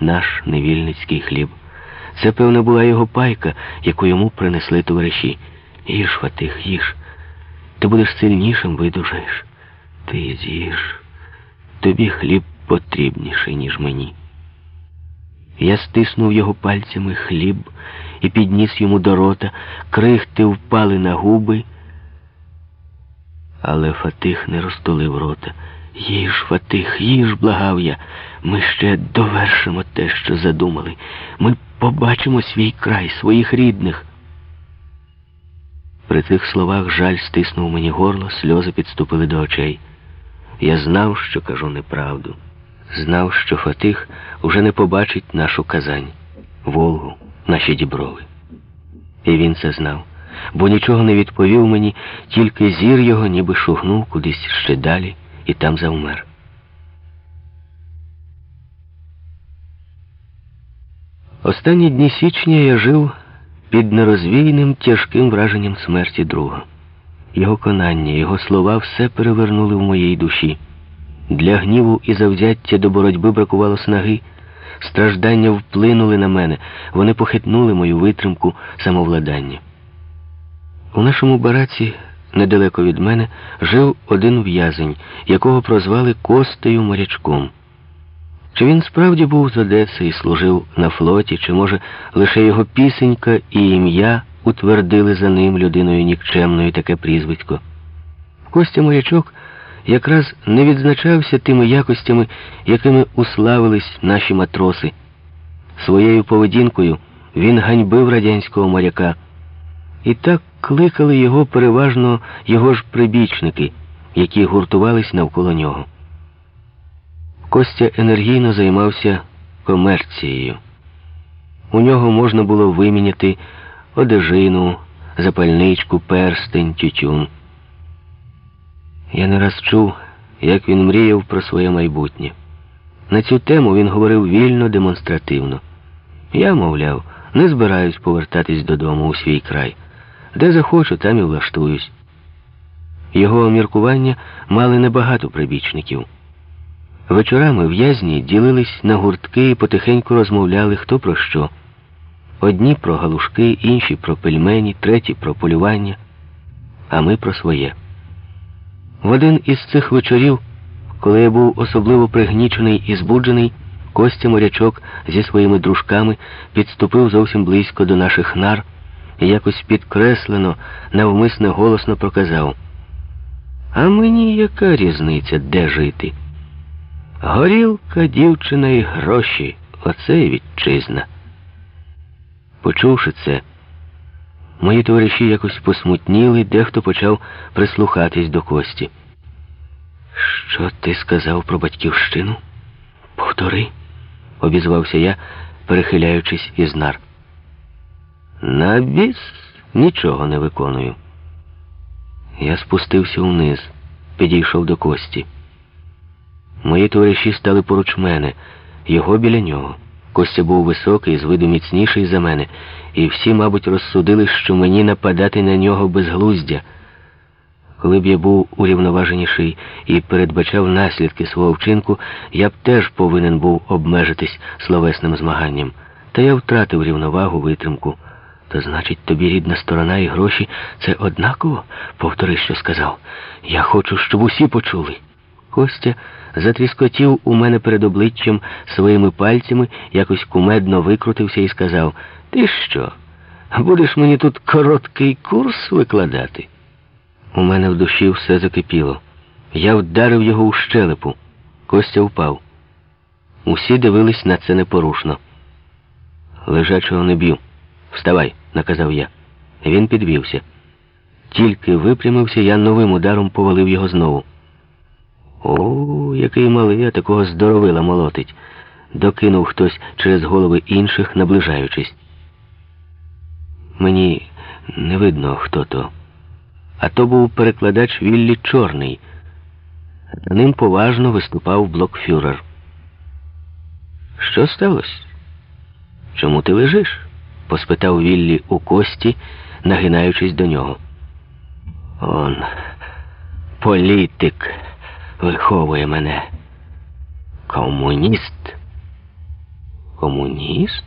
наш невільницький хліб. Це, певно, була його пайка, яку йому принесли товариші. Їж, Фатих, їж. Ти будеш сильнішим, видужаєш. Ти з'їж. Тобі хліб потрібніший, ніж мені. Я стиснув його пальцями хліб і підніс йому до рота, крихти впали на губи. Але Фатих не розтулив рота. Їж, Фатих, їж, благав я. Ми ще довершимо те, що задумали. Ми побачимо свій край, своїх рідних. При цих словах жаль стиснув мені горло, сльози підступили до очей. Я знав, що кажу неправду. Знав, що Фатих уже не побачить нашу Казань, Волгу, наші діброви. І він це знав, бо нічого не відповів мені, тільки зір його ніби шугнув кудись ще далі і там завмер. Останні дні січня я жив під нерозвійним тяжким враженням смерті друга. Його конання, його слова все перевернули в моїй душі. Для гніву і завзяття до боротьби бракувало снаги. Страждання вплинули на мене, вони похитнули мою витримку самовладання. У нашому бараці, недалеко від мене, жив один в'язень, якого прозвали Костею морячком. Чи він справді був з Одеси і служив на флоті, чи, може, лише його пісенька і ім'я утвердили за ним людиною нікчемною таке прізвисько? Костя морячок якраз не відзначався тими якостями, якими уславились наші матроси. Своєю поведінкою він ганьбив радянського моряка. І так кликали його переважно його ж прибічники, які гуртувались навколо нього. Костя енергійно займався комерцією. У нього можна було виміняти одежину, запальничку, перстень, тютюн. Я не раз чув, як він мріяв про своє майбутнє. На цю тему він говорив вільно, демонстративно. Я, мовляв, не збираюсь повертатись додому у свій край. Де захочу, там і влаштуюсь. Його міркування мали небагато прибічників. Вечорами в'язні ділились на гуртки і потихеньку розмовляли хто про що. Одні про галушки, інші про пельмені, треті про полювання, а ми про своє. В один із цих вечорів, коли я був особливо пригнічений і збуджений, Костя морячок зі своїми дружками підступив зовсім близько до наших нар і якось підкреслено, навмисно голосно проказав. А мені яка різниця, де жити? Горілка, дівчина і гроші оце і вітчизна. Почувши це, мої товариші якось посмутніли, дехто почав прислухатись до кості. Що ти сказав про батьківщину? Повтори, обізвався я, перехиляючись із нар. На біс нічого не виконую. Я спустився вниз, підійшов до кості. Мої товариші стали поруч мене, його біля нього. Костя був високий, з виду міцніший за мене, і всі, мабуть, розсудили, що мені нападати на нього безглуздя. Коли б я був урівноваженіший і передбачав наслідки свого вчинку, я б теж повинен був обмежитись словесним змаганням. Та я втратив рівновагу, витримку. То значить, тобі рідна сторона і гроші це однаково? Повтори, що сказав. Я хочу, щоб усі почули. Костя затріскотів у мене перед обличчям своїми пальцями, якось кумедно викрутився і сказав: Ти що? Будеш мені тут короткий курс викладати? У мене в душі все закипіло. Я вдарив його у щелепу. Костя впав. Усі дивились на це непорушно. Лежачого не б'ю. Вставай, наказав я. Він підвівся. Тільки випрямився, я новим ударом повалив його знову. О, який малий, а такого здоровила молотить, докинув хтось через голови інших, наближаючись. Мені не видно, хто то. А то був перекладач Віллі Чорний. Ним поважно виступав блокфюрер. Що сталося? Чому ти лежиш? поспитав Віллі у кості, нагинаючись до нього. Он політик виховує мене. Комуніст. комуніст?